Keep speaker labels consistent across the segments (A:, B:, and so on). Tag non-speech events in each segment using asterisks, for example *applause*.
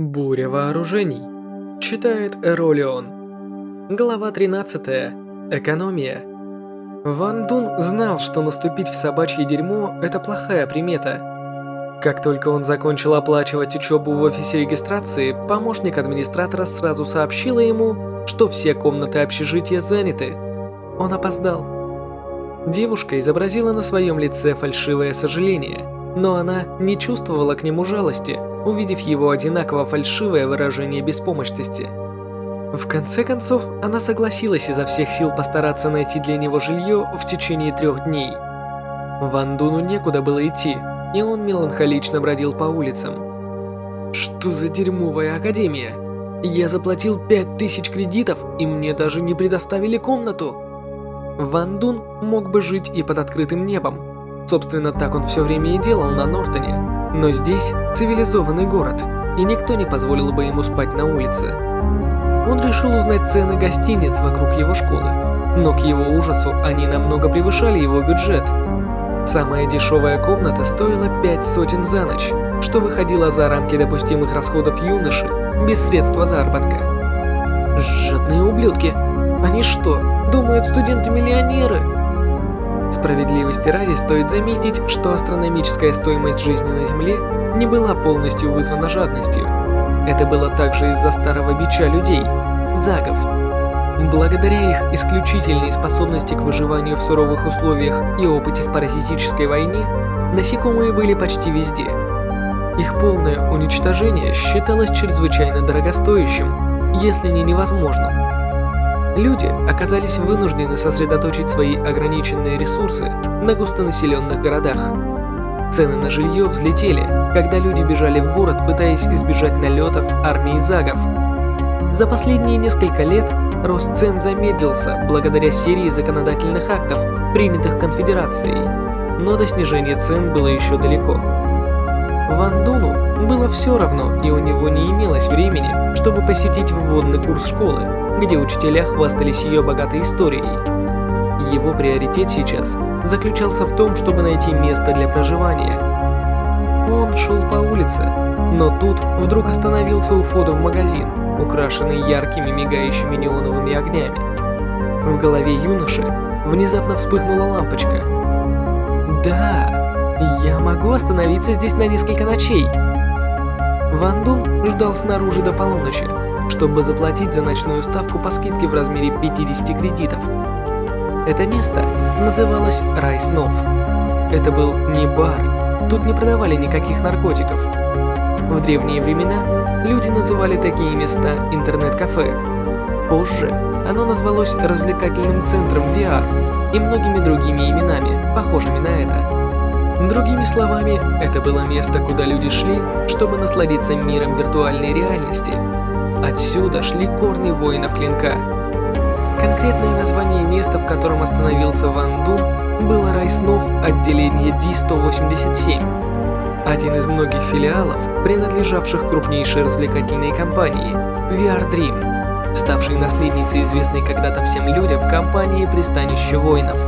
A: Буря вооружений. Читает Эролион. Глава 13. Экономия. Ван Дун знал, что наступить в собачье дерьмо – это плохая примета. Как только он закончил оплачивать учебу в офисе регистрации, помощник администратора сразу сообщила ему, что все комнаты общежития заняты. Он опоздал. Девушка изобразила на своем лице фальшивое сожаление, но она не чувствовала к нему жалости – увидев его одинаково фальшивое выражение беспомощности. В конце концов, она согласилась изо всех сил постараться найти для него жилье в течение трех дней. Ван Дуну некуда было идти, и он меланхолично бродил по улицам. Что за дерьмовая академия? Я заплатил пять тысяч кредитов, и мне даже не предоставили комнату. Ван Дун мог бы жить и под открытым небом. Собственно, так он все время и делал на Нортоне. Но здесь цивилизованный город, и никто не позволил бы ему спать на улице. Он решил узнать цены гостиниц вокруг его школы, но к его ужасу они намного превышали его бюджет. Самая дешевая комната стоила пять сотен за ночь, что выходило за рамки допустимых расходов юноши без средства заработка. Жадные ублюдки! Они что, думают студенты-миллионеры? Справедливости ради стоит заметить, что астрономическая стоимость жизни на Земле не была полностью вызвана жадностью. Это было также из-за старого бича людей – загов. Благодаря их исключительной способности к выживанию в суровых условиях и опыте в паразитической войне, насекомые были почти везде. Их полное уничтожение считалось чрезвычайно дорогостоящим, если не невозможным. Люди оказались вынуждены сосредоточить свои ограниченные ресурсы на густонаселенных городах. Цены на жилье взлетели, когда люди бежали в город, пытаясь избежать налетов армии загов. За последние несколько лет рост цен замедлился благодаря серии законодательных актов, принятых конфедерацией, но до снижения цен было еще далеко. Ван Дуну было все равно, и у него не имелось времени, чтобы посетить вводный курс школы, где учителя хвастались ее богатой историей. Его приоритет сейчас заключался в том, чтобы найти место для проживания. Он шел по улице, но тут вдруг остановился у входа в магазин, украшенный яркими мигающими неоновыми огнями. В голове юноши внезапно вспыхнула лампочка. «Да, я могу остановиться здесь на несколько ночей!» Ван Дун ждал снаружи до полуночи, чтобы заплатить за ночную ставку по скидке в размере 50 кредитов. Это место называлось Рай снов. Это был не бар, тут не продавали никаких наркотиков. В древние времена люди называли такие места интернет-кафе. Позже оно назвалось развлекательным центром VR и многими другими именами, похожими на это. Другими словами, это было место, куда люди шли, чтобы насладиться миром виртуальной реальности – Отсюда шли корни воинов клинка. Конкретное название места, в котором остановился Ван Дун, было рай снов отделения Ди-187. Один из многих филиалов, принадлежавших крупнейшей развлекательной компании VR Dream, ставшей наследницей известной когда-то всем людям компании «Пристанище воинов».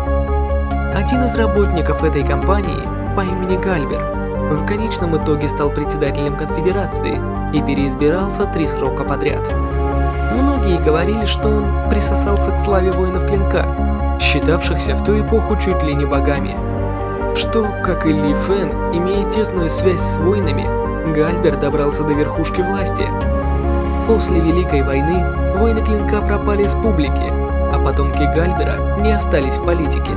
A: Один из работников этой компании по имени Гальбер в конечном итоге стал председателем конфедерации и переизбирался три срока подряд. Многие говорили, что он присосался к славе воинов клинка, считавшихся в ту эпоху чуть ли не богами. Что, как и Ли Фэн, имея тесную связь с воинами, Гальбер добрался до верхушки власти. После Великой войны воины клинка пропали с публики, а потомки Гальбера не остались в политике.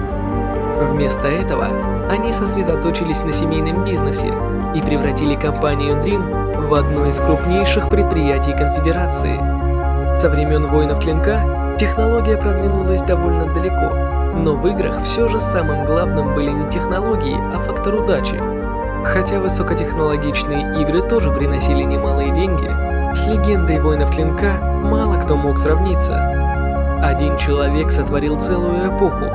A: Вместо этого они сосредоточились на семейном бизнесе и превратили компанию Dream в одно из крупнейших предприятий конфедерации. Со времен воинов клинка технология продвинулась довольно далеко, но в играх все же самым главным были не технологии, а фактор удачи. Хотя высокотехнологичные игры тоже приносили немалые деньги, с легендой воинов клинка мало кто мог сравниться. Один человек сотворил целую эпоху,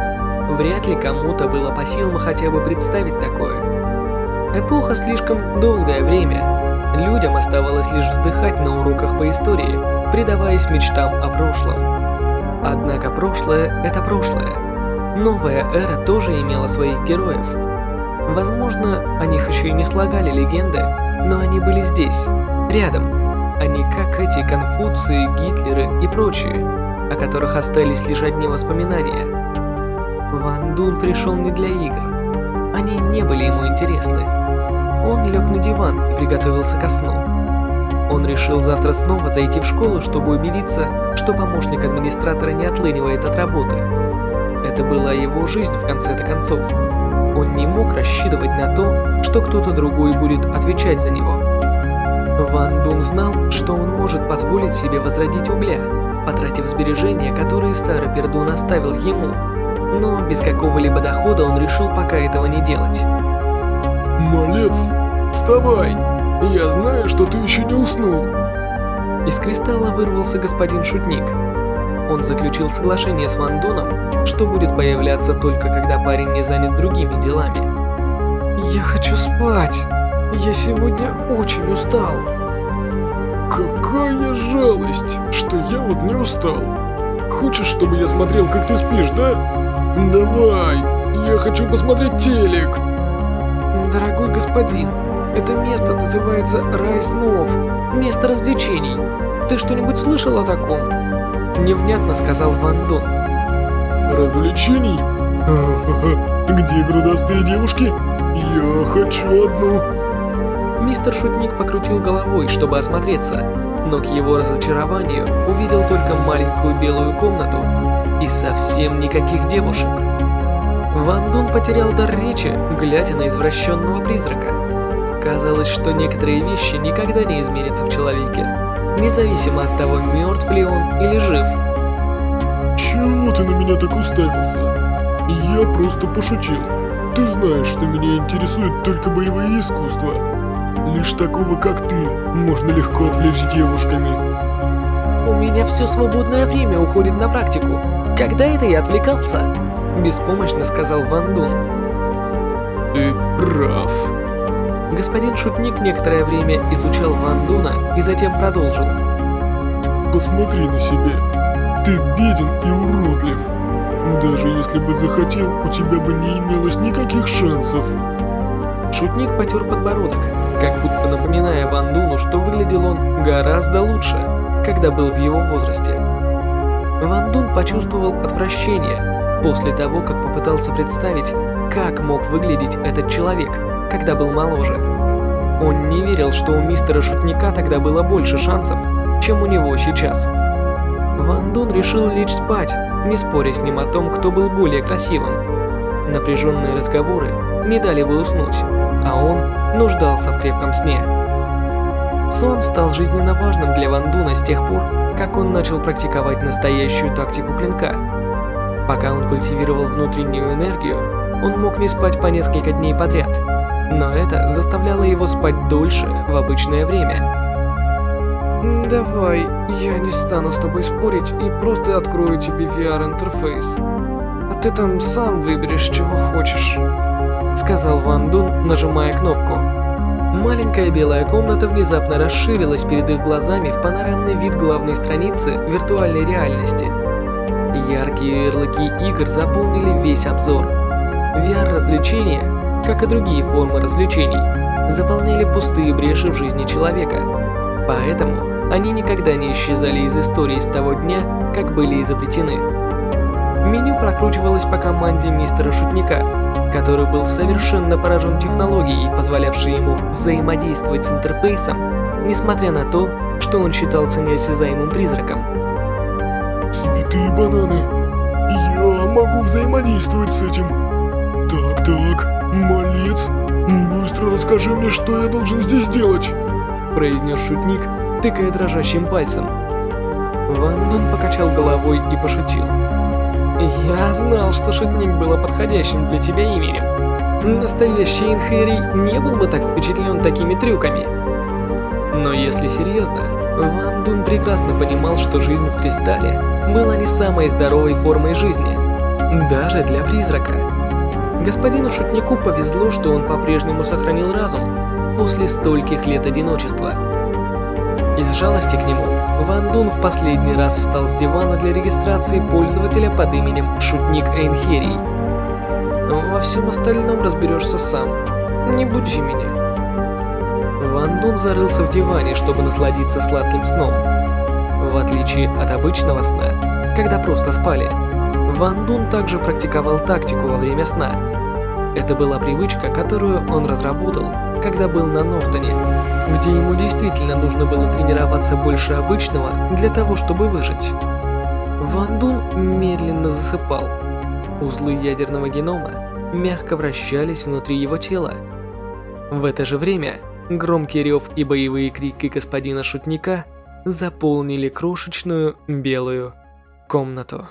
A: Вряд ли кому-то было по силам хотя бы представить такое. Эпоха слишком долгое время. Людям оставалось лишь вздыхать на уроках по истории, предаваясь мечтам о прошлом. Однако прошлое – это прошлое. Новая эра тоже имела своих героев. Возможно, о них еще и не слагали легенды, но они были здесь, рядом. не как эти Конфуции, Гитлеры и прочие, о которых остались лишь одни воспоминания. Ван Дун пришел не для игр. Они не были ему интересны. Он лег на диван и приготовился ко сну. Он решил завтра снова зайти в школу, чтобы убедиться, что помощник администратора не отлынивает от работы. Это была его жизнь в конце-то концов. Он не мог рассчитывать на то, что кто-то другой будет отвечать за него. Ван Дун знал, что он может позволить себе возродить угля, потратив сбережения, которые старый пердун оставил ему. Но без какого-либо дохода он решил пока этого не делать.
B: Малец, вставай! Я знаю, что ты еще не уснул.
A: Из кристалла вырвался господин Шутник. Он заключил соглашение с Ван Дуном, что будет появляться только когда парень не занят другими делами.
C: «Я хочу спать! Я сегодня очень устал!»
B: Какая жалость, что я вот не устал. Хочешь, чтобы я смотрел, как ты спишь, да? Давай, я хочу посмотреть телек.
C: Дорогой господин, это место называется Рай снов, место развлечений. Ты что-нибудь слышал о таком? Невнятно сказал Ван Дун.
B: Развлечений? *laughs* Где грудастые девушки? Я хочу одну.
A: Мистер Шутник покрутил головой, чтобы осмотреться, но к его разочарованию увидел только маленькую белую комнату и совсем никаких девушек. Ван Дун потерял дар речи, глядя на извращенного призрака. Казалось, что некоторые вещи никогда не изменятся в человеке, независимо от того, мертв ли он или жив.
B: Чего ты на меня так уставился? Я просто пошутил. Ты знаешь, что меня интересует только боевые искусства. Лишь такого, как ты, можно легко отвлечь девушками.
C: У меня все свободное время уходит на практику. Когда это я отвлекался? Беспомощно сказал Ван Дун.
B: Ты прав.
A: Господин Шутник некоторое время изучал Ван Дуна и затем продолжил.
B: Посмотри на себя. Ты беден и уродлив. Даже если бы захотел, у тебя бы не имелось никаких шансов.
A: Шутник потер подбородок, как будто напоминая Ван Дуну, что выглядел он гораздо лучше, когда был в его возрасте. Ван Дун почувствовал отвращение после того, как попытался представить, как мог выглядеть этот человек, когда был моложе. Он не верил, что у мистера Шутника тогда было больше шансов, чем у него сейчас. Ван Дун решил лечь спать, не споря с ним о том, кто был более красивым. Напряженные разговоры не дали бы уснуть, а он нуждался в крепком сне. Сон стал жизненно важным для Ван Дуна с тех пор, как он начал практиковать настоящую тактику клинка. Пока он культивировал внутреннюю энергию, он мог не спать по несколько дней подряд, но это заставляло его спать дольше в обычное время.
C: Давай, я не стану с тобой спорить и просто открою тебе VR-интерфейс. А ты там сам выберешь, чего хочешь.
A: Сказал Ван Дун, нажимая кнопку. Маленькая белая комната внезапно расширилась перед их глазами в панорамный вид главной страницы виртуальной реальности. Яркие ярлыки игр заполнили весь обзор. VR-развлечения, как и другие формы развлечений, заполняли пустые бреши в жизни человека. Поэтому они никогда не исчезали из истории с того дня, как были изобретены. Меню прокручивалось по команде мистера Шутника, который был совершенно поражен технологией, позволявшей ему взаимодействовать с интерфейсом, несмотря на то, что он считался неосязаемым призраком.
B: Святые бананы, я могу взаимодействовать с этим. Так-так, малец, быстро расскажи мне, что я должен здесь делать.
A: Произнес шутник, тыкая дрожащим пальцем. Ван Дун покачал головой и пошутил. Я знал, что шутник было подходящим для тебя именем. Настоящий Инхерий не был бы так впечатлен такими трюками. Но если серьезно, Ван Дун прекрасно понимал, что жизнь в Кристалле была не самой здоровой формой жизни, даже для призрака. Господину Шутнику повезло, что он по-прежнему сохранил разум после стольких лет одиночества. Из жалости к нему, Ван Дун в последний раз встал с дивана для регистрации пользователя под именем Шутник Эйнхерий. Во всем остальном разберешься сам. Не буди меня. Ван Дун зарылся в диване, чтобы насладиться сладким сном. В отличие от обычного сна, когда просто спали, Ван Дун также практиковал тактику во время сна. Это была привычка, которую он разработал, когда был на Нортоне, где ему действительно нужно было тренироваться больше обычного для того, чтобы выжить. Ван Дун медленно засыпал. Узлы ядерного генома мягко вращались внутри его тела. В это же время громкий рев и боевые крики господина шутника заполнили крошечную белую комнату.